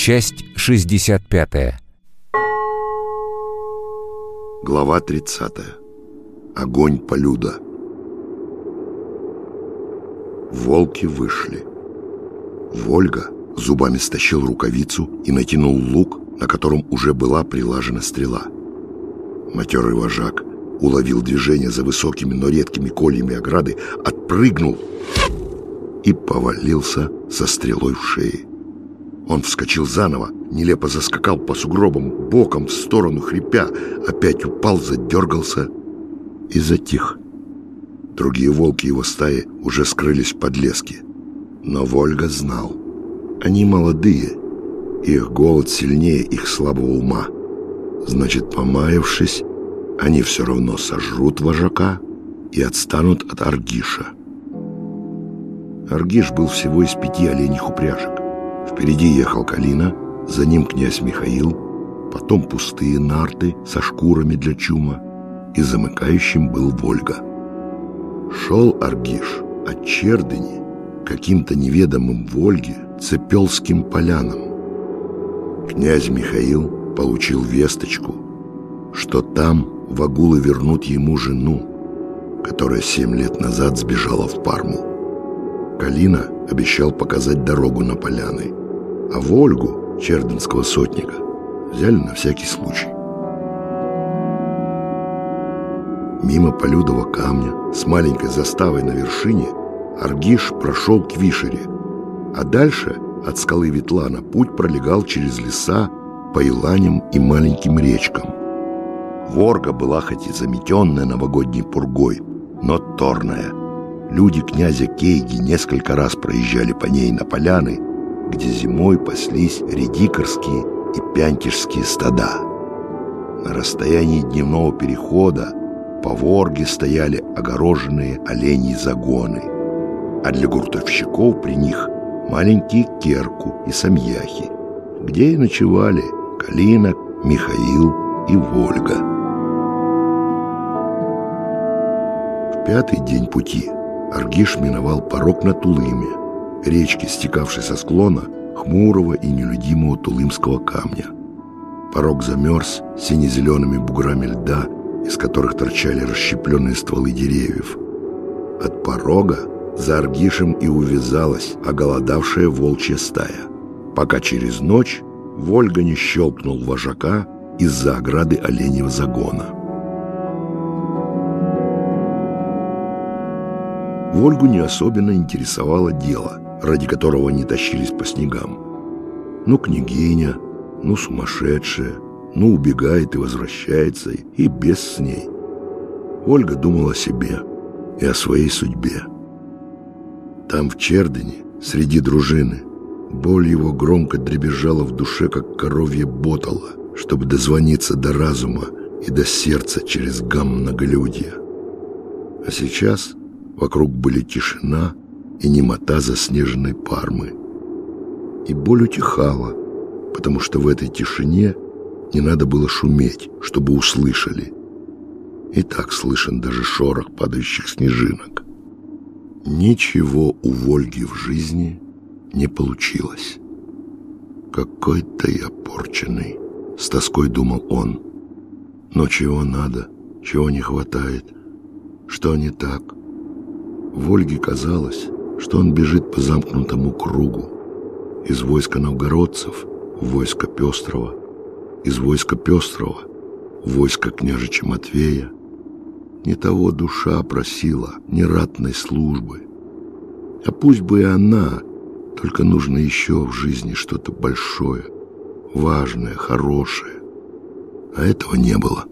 Часть 65. Глава 30. Огонь полюда. Волки вышли. Вольга зубами стащил рукавицу и натянул лук, на котором уже была прилажена стрела. Матерый вожак уловил движение за высокими, но редкими кольями ограды, отпрыгнул и повалился со стрелой в шее. Он вскочил заново, нелепо заскакал по сугробам, боком в сторону хрипя, опять упал, задергался и затих. Другие волки его стаи уже скрылись в подлеске. Но Вольга знал. Они молодые, их голод сильнее их слабого ума. Значит, помаявшись, они все равно сожрут вожака и отстанут от Аргиша. Аргиш был всего из пяти оленьих упряжек. Впереди ехал Калина, за ним князь Михаил, потом пустые нарты со шкурами для чума, и замыкающим был Вольга. Шел Аргиш от Чердыни каким-то неведомым Вольге Цепелским полянам. Князь Михаил получил весточку, что там вагулы вернут ему жену, которая семь лет назад сбежала в Парму. Калина обещал показать дорогу на поляны, а Вольгу, черденского сотника, взяли на всякий случай. Мимо полюдого камня с маленькой заставой на вершине Аргиш прошел к Вишере, а дальше от скалы Ветлана путь пролегал через леса по еланям и маленьким речкам. Ворга была хоть и заметенная новогодней пургой, но торная – Люди князя Кейги несколько раз проезжали по ней на поляны, где зимой паслись редикорские и пянтишские стада. На расстоянии дневного перехода по ворге стояли огороженные оленьи загоны, а для гуртовщиков при них маленькие керку и самьяхи, где и ночевали Калина, Михаил и Вольга. В пятый день пути – Аргиш миновал порог на Тулыме, речки, стекавшей со склона хмурого и нелюдимого тулымского камня. Порог замерз сине-зелеными буграми льда, из которых торчали расщепленные стволы деревьев. От порога за Аргишем и увязалась оголодавшая волчья стая, пока через ночь Вольга не щелкнул вожака из-за ограды оленьего загона. Вольгу не особенно интересовало дело, ради которого они тащились по снегам. Ну, княгиня, ну, сумасшедшая, ну, убегает и возвращается, и без с ней. Ольга думала о себе и о своей судьбе. Там, в Чердене, среди дружины, боль его громко дребезжала в душе, как коровье ботало, чтобы дозвониться до разума и до сердца через гам многолюдья. А сейчас Вокруг были тишина и немота заснеженной пармы. И боль утихала, потому что в этой тишине не надо было шуметь, чтобы услышали. И так слышен даже шорох падающих снежинок. Ничего у Вольги в жизни не получилось. «Какой-то я порченый», — с тоской думал он. «Но чего надо, чего не хватает, что не так?» Вольге казалось, что он бежит по замкнутому кругу. Из войска новгородцев в войско Пестрова, из войска Пестрова в войско княжича Матвея. Не того душа просила, не ратной службы. А пусть бы и она, только нужно еще в жизни что-то большое, важное, хорошее. А этого не было.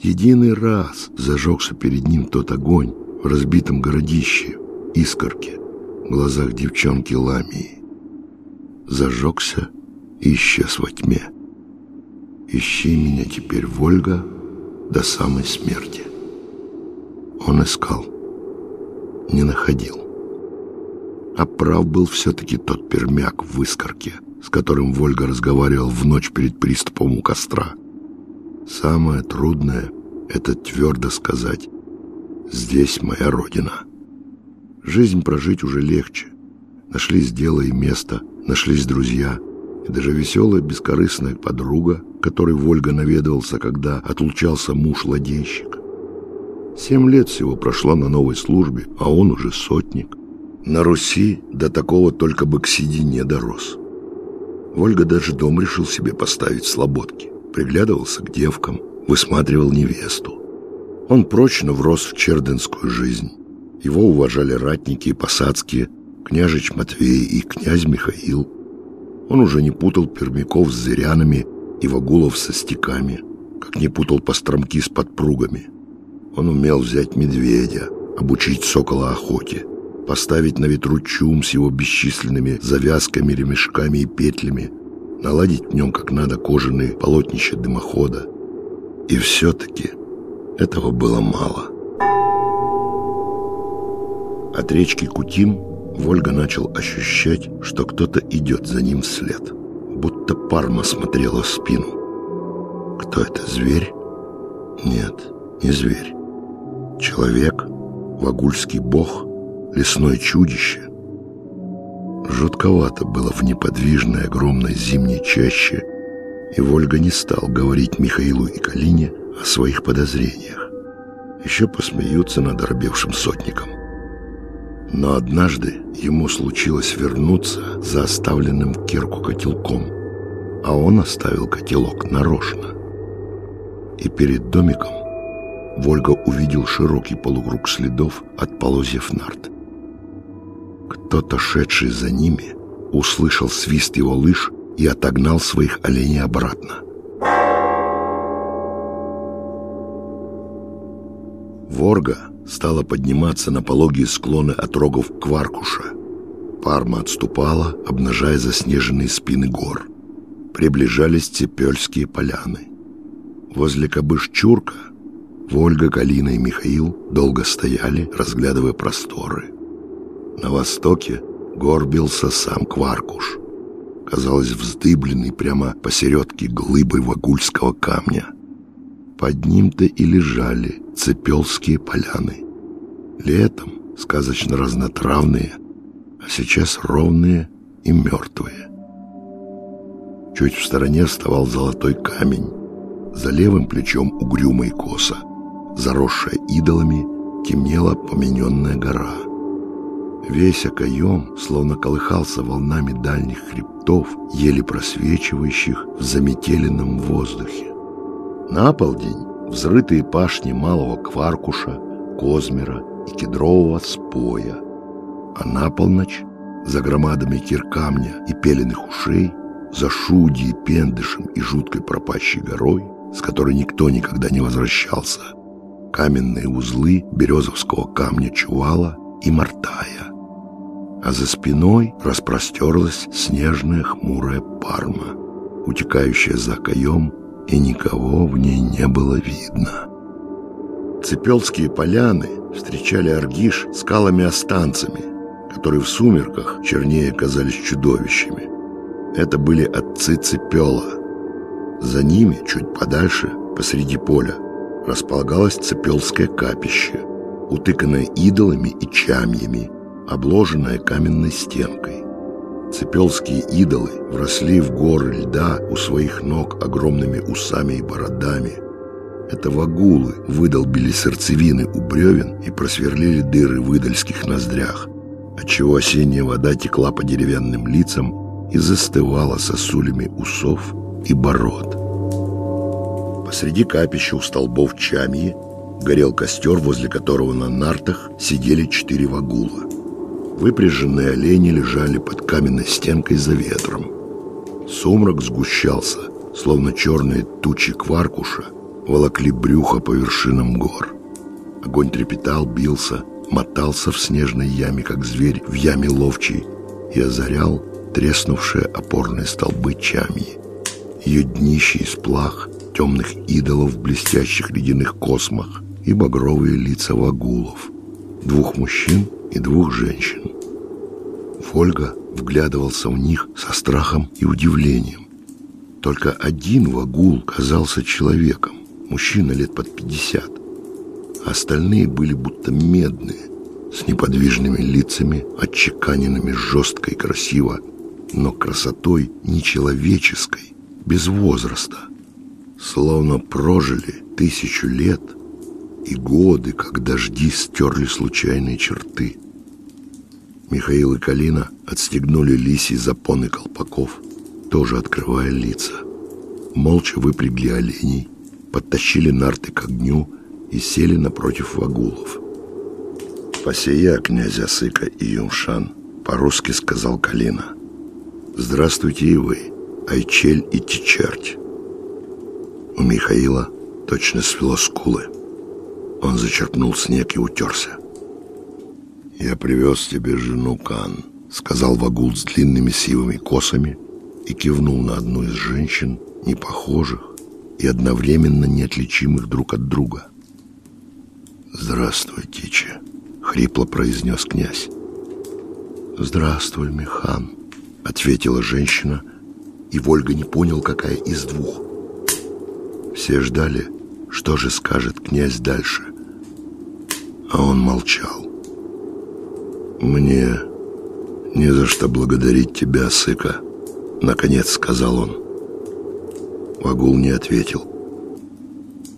Единый раз зажегся перед ним тот огонь, в разбитом городище, искорке, в глазах девчонки Ламии. Зажегся и исчез во тьме. Ищи меня теперь, Вольга, до самой смерти. Он искал, не находил. А прав был все-таки тот пермяк в искорке, с которым Вольга разговаривал в ночь перед приступом у костра. Самое трудное — это твердо сказать Здесь моя родина. Жизнь прожить уже легче. Нашлись дело и место, нашлись друзья. и даже веселая бескорыстная подруга, которой Вольга наведывался, когда отлучался муж-ладейщик. Семь лет всего прошло на новой службе, а он уже сотник. На Руси до такого только бы к седине дорос. Вольга даже дом решил себе поставить слободки. Приглядывался к девкам, высматривал невесту. Он прочно врос в черденскую жизнь. Его уважали ратники и посадские, княжич Матвей и князь Михаил. Он уже не путал пермяков с зырянами и вагулов со стеками, как не путал постромки с подпругами. Он умел взять медведя, обучить сокола охоте, поставить на ветру чум с его бесчисленными завязками, ремешками и петлями, наладить в нем как надо кожаные полотнища дымохода. И все-таки этого было мало. От речки Кутим Вольга начал ощущать, что кто-то идет за ним вслед, будто Парма смотрела в спину. Кто это, зверь? Нет, не зверь. Человек, вагульский бог, лесное чудище. Жутковато было в неподвижной огромной зимней чаще, и Вольга не стал говорить Михаилу и Калине о своих подозрениях. Еще посмеются над оробевшим сотником. Но однажды ему случилось вернуться за оставленным кирку котелком, а он оставил котелок нарочно. И перед домиком Вольга увидел широкий полукруг следов от полозьев нарт. Кто-то, шедший за ними, услышал свист его лыж и отогнал своих оленей обратно. Ворга стала подниматься на пологие склоны от рогов Кваркуша. Парма отступала, обнажая заснеженные спины гор. Приближались Цепельские поляны. Возле Кабыш-Чурка Вольга, Галина и Михаил долго стояли, разглядывая просторы. На востоке горбился сам Кваркуш, казалось, вздыбленный прямо посередке глыбы вагульского камня. Под ним-то и лежали цепелские поляны. Летом сказочно разнотравные, а сейчас ровные и мертвые. Чуть в стороне вставал золотой камень, за левым плечом угрюмый коса — заросшая идолами, темнела помененная гора. Весь окоем словно колыхался волнами дальних хребтов, еле просвечивающих в заметеленном воздухе. На полдень взрытые пашни малого Кваркуша, Козмера и Кедрового споя, а на полночь за громадами киркамня и пеленых ушей, за Шуди, Пендышем и жуткой пропащей горой, с которой никто никогда не возвращался – каменные узлы березовского камня Чувала и Мартая. А за спиной распростерлась снежная хмурая парма, утекающая за каем, и никого в ней не было видно. Цепелские поляны встречали Аргиш скалами-останцами, которые в сумерках чернее казались чудовищами. Это были отцы Цепела. За ними, чуть подальше, посреди поля, располагалось Цепелское капище, утыканное идолами и чамьями, обложенное каменной стенкой. Цепелские идолы вросли в горы льда у своих ног огромными усами и бородами. Это вагулы выдолбили сердцевины у бревен и просверлили дыры в идольских ноздрях, отчего осенняя вода текла по деревянным лицам и застывала сосулями усов и бород. Среди капища у столбов чамьи горел костер, возле которого на нартах сидели четыре вагула. Выпряженные олени лежали под каменной стенкой за ветром. Сумрак сгущался, словно черные тучи кваркуша волокли брюхо по вершинам гор. Огонь трепетал, бился, мотался в снежной яме, как зверь в яме ловчей, и озарял треснувшие опорные столбы чамьи. Ее днище из плах темных идолов в блестящих ледяных космах и багровые лица вагулов, двух мужчин и двух женщин. Фольга вглядывался в них со страхом и удивлением. Только один вагул казался человеком, мужчина лет под пятьдесят. Остальные были будто медные, с неподвижными лицами, отчеканенными жестко и красиво, но красотой нечеловеческой, без возраста. Словно прожили тысячу лет и годы, как дожди стерли случайные черты. Михаил и Калина отстегнули лисий запоны колпаков, тоже открывая лица. Молча выпрягли оленей, подтащили нарты к огню и сели напротив вагулов. «Посея, князя Сыка и Юмшан», — по-русски сказал Калина. «Здравствуйте и вы, Айчель и Тичерть». У Михаила точно свело скулы. Он зачерпнул снег и утерся. «Я привез тебе жену Кан», — сказал Вагул с длинными сивыми косами и кивнул на одну из женщин, не похожих и одновременно неотличимых друг от друга. «Здравствуй, Тича», — хрипло произнес князь. «Здравствуй, Михан», — ответила женщина, и Вольга не понял, какая из двух. Все ждали, что же скажет князь дальше. А он молчал. «Мне не за что благодарить тебя, Сыка», — наконец сказал он. Вагул не ответил.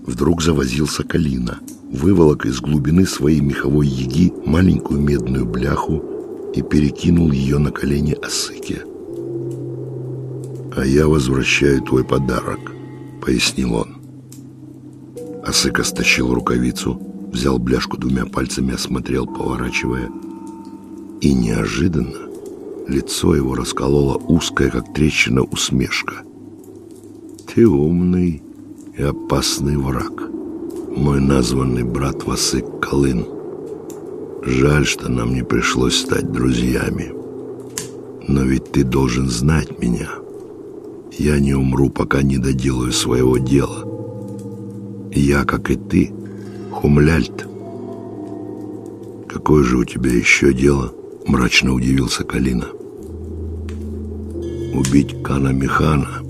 Вдруг завозился Калина, выволок из глубины своей меховой яги маленькую медную бляху и перекинул ее на колени Осыке. «А я возвращаю твой подарок», — пояснил он. Осыка стащил рукавицу, взял бляшку двумя пальцами, осмотрел, поворачивая — и неожиданно лицо его расколола узкая, как трещина, усмешка. «Ты умный и опасный враг, мой названный брат Васык Колын. Жаль, что нам не пришлось стать друзьями. Но ведь ты должен знать меня. Я не умру, пока не доделаю своего дела. Я, как и ты, Хумляльт. Какое же у тебя еще дело?» Мрачно удивился Калина. Убить Кана Механа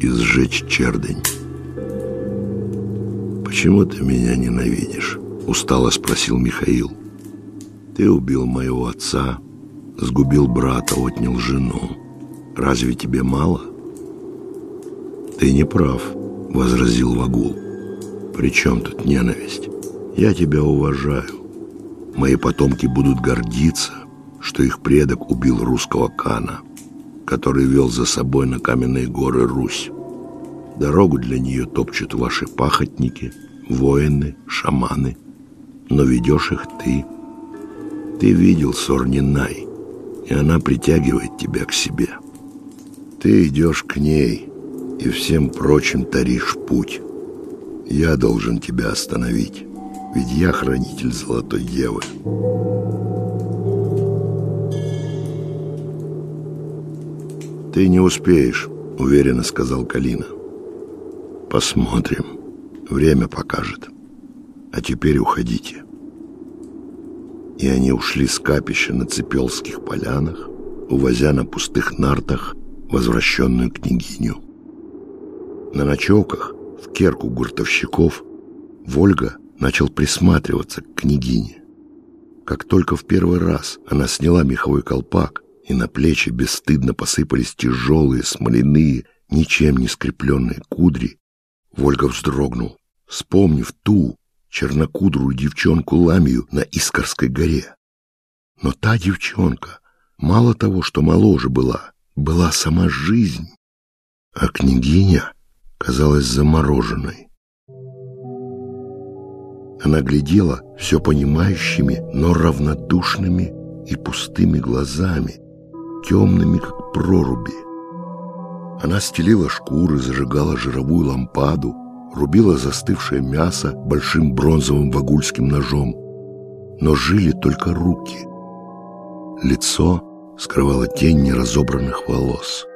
и сжечь чердень. «Почему ты меня ненавидишь?» Устало спросил Михаил. «Ты убил моего отца, сгубил брата, отнял жену. Разве тебе мало?» «Ты не прав», — возразил Вагул. «При чем тут ненависть? Я тебя уважаю. Мои потомки будут гордиться, что их предок убил русского Кана, который вел за собой на каменные горы Русь. Дорогу для нее топчут ваши пахотники, воины, шаманы, но ведешь их ты. Ты видел Сорнинай, и она притягивает тебя к себе. Ты идешь к ней и всем прочим таришь путь. Я должен тебя остановить, ведь я хранитель Золотой Девы. «Ты не успеешь», — уверенно сказал Калина. «Посмотрим. Время покажет. А теперь уходите». И они ушли с капища на Цепелских полянах, увозя на пустых нартах возвращенную княгиню. На ночевках в керку гуртовщиков Вольга начал присматриваться к княгине. Как только в первый раз она сняла меховой колпак, и на плечи бесстыдно посыпались тяжелые, смоляные, ничем не скрепленные кудри, Вольга вздрогнул, вспомнив ту чернокудрую девчонку Ламию на Искорской горе. Но та девчонка, мало того, что моложе была, была сама жизнь, а княгиня казалась замороженной. Она глядела все понимающими, но равнодушными и пустыми глазами, темными, как проруби. Она стелила шкуры, зажигала жировую лампаду, рубила застывшее мясо большим бронзовым вагульским ножом. Но жили только руки. Лицо скрывало тень неразобранных волос.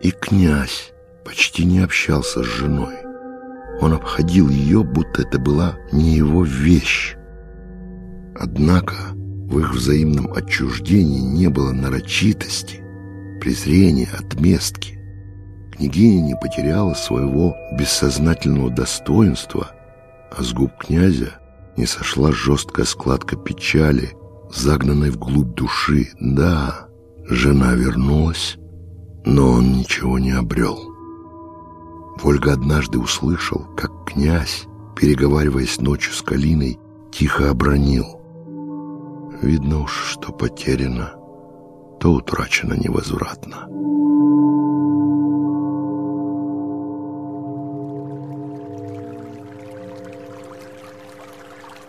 И князь почти не общался с женой. Он обходил ее, будто это была не его вещь. Однако в их взаимном отчуждении не было нарочитости, презрения, отместки. Княгиня не потеряла своего бессознательного достоинства, а с губ князя не сошла жесткая складка печали, загнанной вглубь души. Да, Жена вернулась, но он ничего не обрел. Вольга однажды услышал, как князь, переговариваясь ночью с Калиной, тихо обронил. Видно уж, что потеряно, то утрачено невозвратно.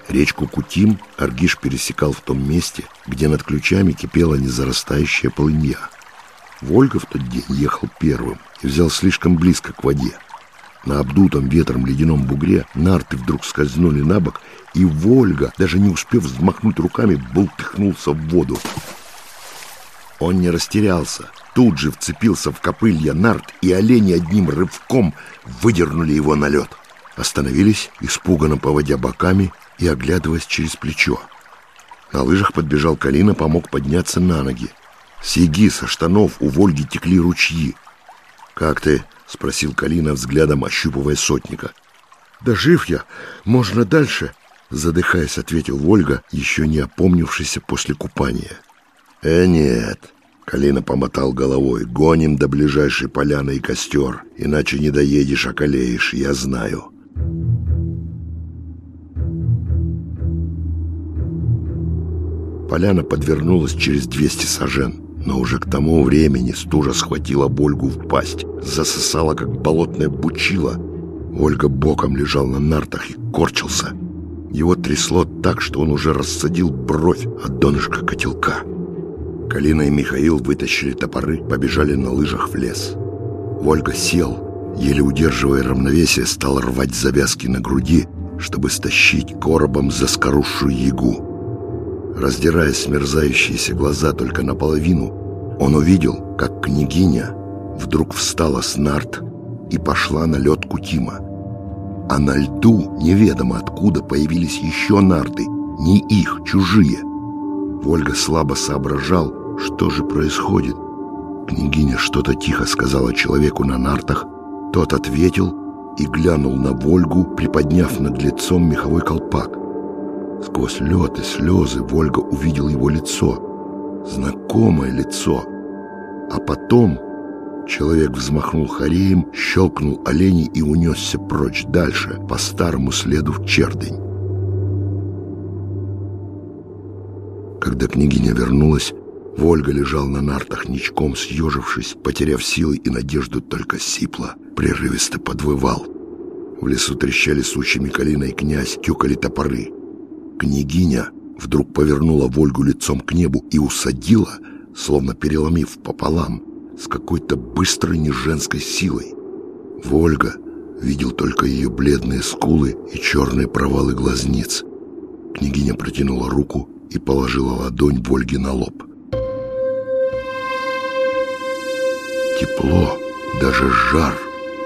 Речку Кутим Аргиш пересекал в том месте, где над ключами кипела незарастающая полынья. Вольга в тот день ехал первым и взял слишком близко к воде. На обдутом ветром ледяном бугре нарты вдруг скользнули на бок, и Вольга, даже не успев взмахнуть руками, бултыхнулся в воду. Он не растерялся, тут же вцепился в копылья нарт, и олени одним рывком выдернули его на лед. Остановились, испуганно поводя боками и оглядываясь через плечо. На лыжах подбежал Калина, помог подняться на ноги. С еги, со штанов у Вольги текли ручьи. «Как ты?» — спросил Калина, взглядом ощупывая сотника. «Да жив я! Можно дальше!» Задыхаясь, ответил Вольга, еще не опомнившийся после купания. «Э, нет!» — Калина помотал головой. «Гоним до ближайшей поляны и костер, иначе не доедешь, околеешь, я знаю». Поляна подвернулась через 200 сажен, но уже к тому времени стужа схватила Ольгу в пасть, засосала, как болотное бучило. Ольга боком лежал на нартах и корчился. Его трясло так, что он уже рассадил бровь от донышка котелка. Калина и Михаил вытащили топоры, побежали на лыжах в лес. Ольга сел, еле удерживая равновесие, стал рвать завязки на груди, чтобы стащить коробом заскорузшую ягу. Раздирая смерзающиеся глаза только наполовину, он увидел, как княгиня вдруг встала с нарт и пошла на лед Кутима. А на льду неведомо откуда появились еще нарты, не их, чужие. Ольга слабо соображал, что же происходит. Княгиня что-то тихо сказала человеку на нартах, тот ответил и глянул на Вольгу, приподняв над лицом меховой колпак. Сквозь лед и слезы Вольга увидел его лицо, знакомое лицо. А потом человек взмахнул хореем, щелкнул оленей и унесся прочь дальше, по старому следу в чердень. Когда княгиня вернулась, Вольга лежал на нартах ничком, съежившись, потеряв силы и надежду только сипло, прерывисто подвывал. В лесу трещали сучьями калина и князь, тюкали топоры — Княгиня вдруг повернула Вольгу лицом к небу и усадила, словно переломив пополам, с какой-то быстрой неженской силой. Вольга видел только ее бледные скулы и черные провалы глазниц. Княгиня протянула руку и положила ладонь Вольге на лоб. Тепло, даже жар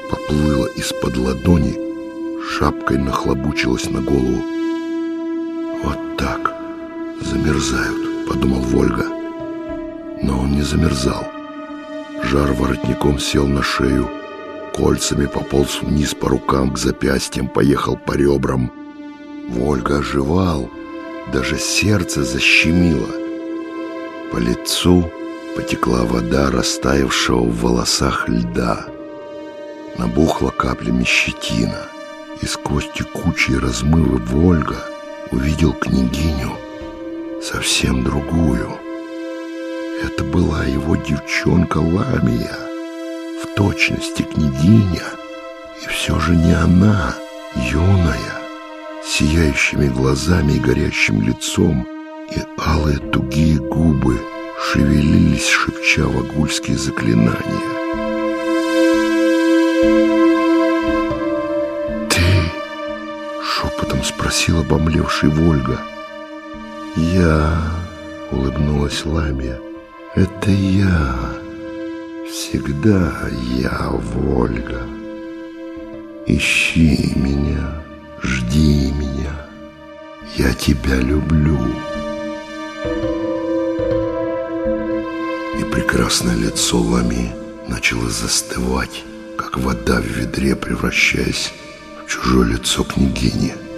поплыло из-под ладони, шапкой нахлобучилось на голову «Вот так замерзают», — подумал Вольга. Но он не замерзал. Жар воротником сел на шею, кольцами пополз вниз по рукам, к запястьям, поехал по ребрам. Вольга оживал, даже сердце защемило. По лицу потекла вода растаявшего в волосах льда. Набухла каплями щетина, и сквозь текучие размывы Вольга — увидел княгиню, совсем другую. Это была его девчонка Ламия, в точности княгиня, и все же не она, юная, сияющими глазами и горящим лицом, и алые тугие губы шевелились, шепча вагульские заклинания. Спросил обомлевший Вольга. «Я...» — улыбнулась Ламия. «Это я. Всегда я, Вольга. Ищи меня, жди меня. Я тебя люблю». И прекрасное лицо Лами начало застывать, как вода в ведре, превращаясь в чужое лицо княгини.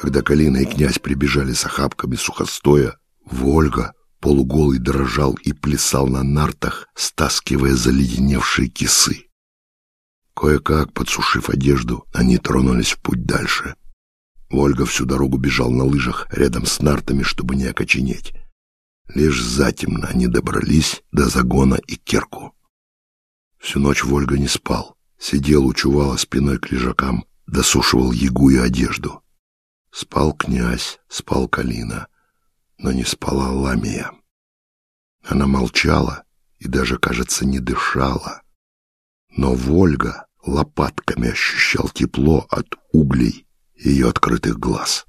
Когда Калина и князь прибежали с охапками сухостоя, Вольга, полуголый, дрожал и плясал на нартах, стаскивая заледеневшие кисы. Кое-как, подсушив одежду, они тронулись в путь дальше. Вольга всю дорогу бежал на лыжах рядом с нартами, чтобы не окоченеть. Лишь затемно они добрались до загона и керку. Всю ночь Вольга не спал. Сидел у спиной к лежакам, досушивал ягу и одежду. Спал князь, спал Калина, но не спала Ламия. Она молчала и даже, кажется, не дышала. Но Вольга лопатками ощущал тепло от углей ее открытых глаз.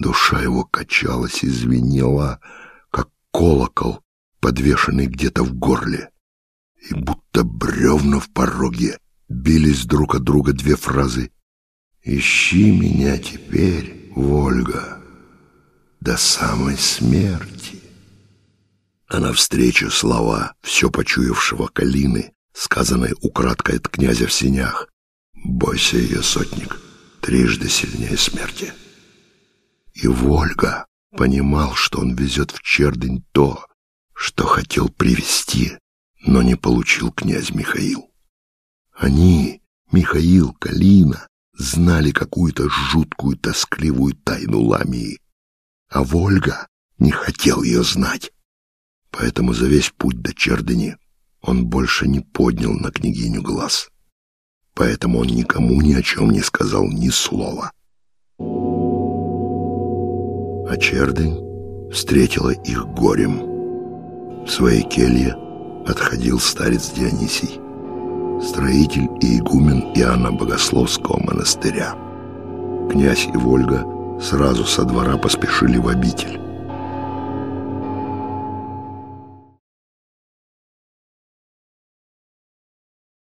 Душа его качалась и звенела, как колокол, подвешенный где-то в горле. И будто бревна в пороге бились друг от друга две фразы «Ищи меня теперь, Вольга, до самой смерти». А навстречу слова все почуявшего Калины, сказанные украдкой от князя в синях «Бойся ее, сотник, трижды сильнее смерти». И Вольга понимал, что он везет в Чердень то, что хотел привести, но не получил князь Михаил. Они, Михаил, Калина, знали какую-то жуткую тоскливую тайну Ламии, а Вольга не хотел ее знать. Поэтому за весь путь до Чердыни он больше не поднял на княгиню глаз. Поэтому он никому ни о чем не сказал ни слова. А Чердынь встретила их горем. В своей келье отходил старец Дионисий строитель и игумен Иоанна Богословского монастыря. Князь и Вольга сразу со двора поспешили в обитель.